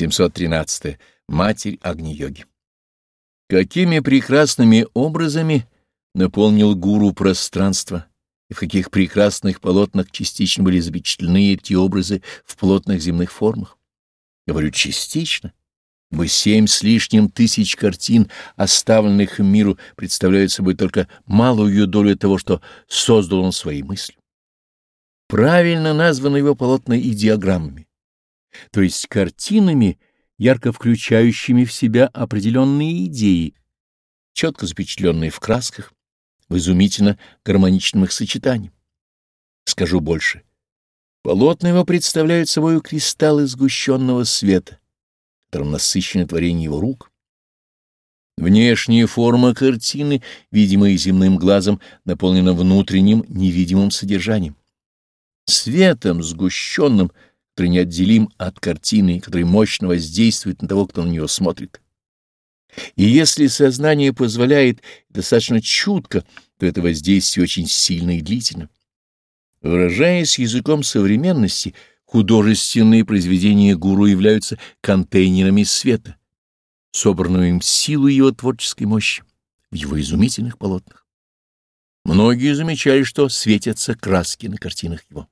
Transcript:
713. Матерь Агни-йоги. Какими прекрасными образами наполнил гуру пространство, и в каких прекрасных полотнах частично были запечатлены эти образы в плотных земных формах? Говорю частично, бы семь с лишним тысяч картин, оставленных миру, представляют собой только малую долю того, что создал он своей мыслью. Правильно названы его полотна и диаграммами, то есть картинами, ярко включающими в себя определенные идеи, четко запечатленные в красках, в изумительно гармоничном их сочетании. Скажу больше. Полотна его представляют собой кристаллы сгущенного света, которым насыщено творение его рук. Внешняя форма картины, видимая земным глазом, наполнена внутренним невидимым содержанием. Светом сгущенным, который неотделим от картины, который мощно воздействует на того, кто на нее смотрит. И если сознание позволяет достаточно чутко, то это воздействие очень сильно и длительно. Выражаясь языком современности, художественные произведения гуру являются контейнерами света, собранную им силу его творческой мощи в его изумительных полотнах. Многие замечали, что светятся краски на картинах его.